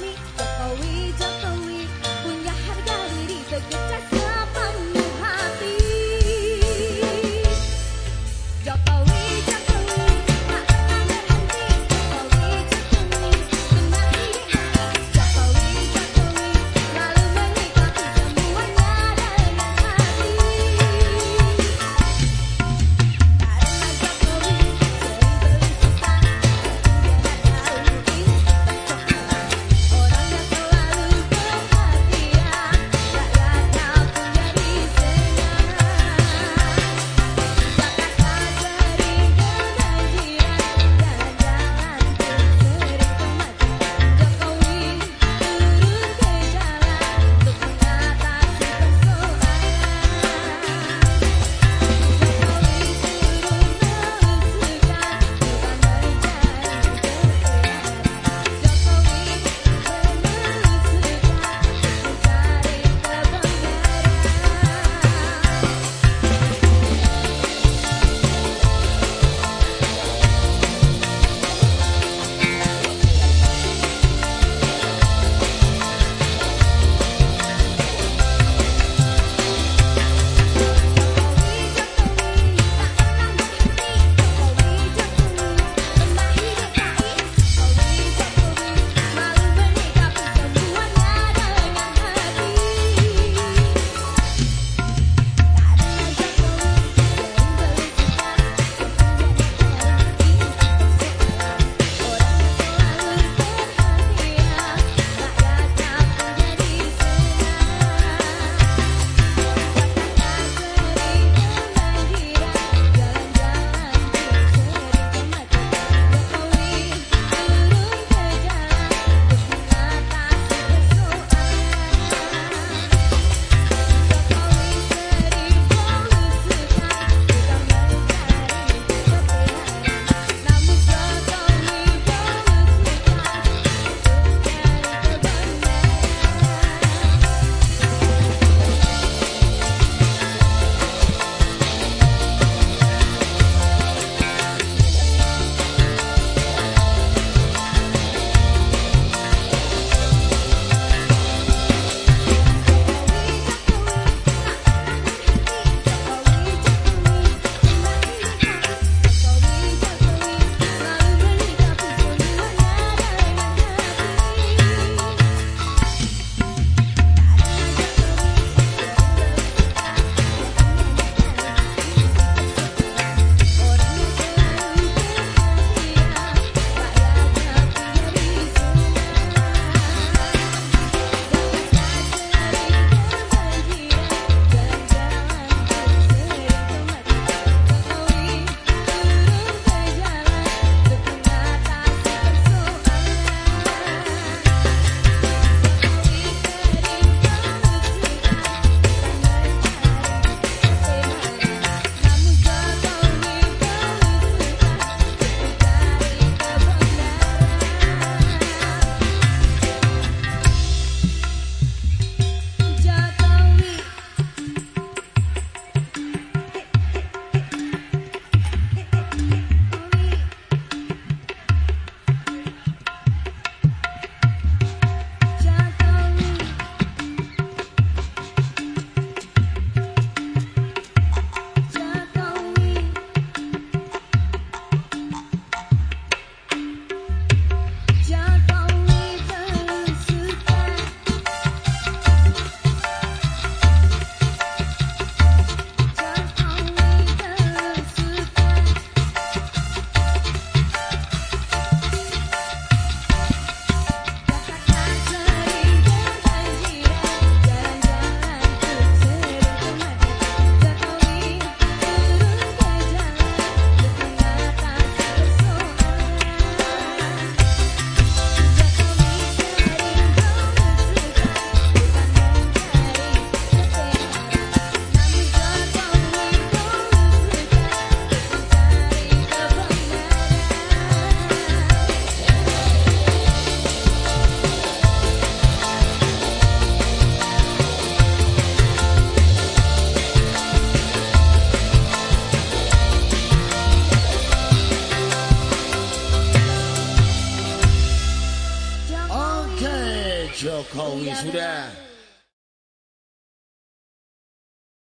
me? Jokowi sudah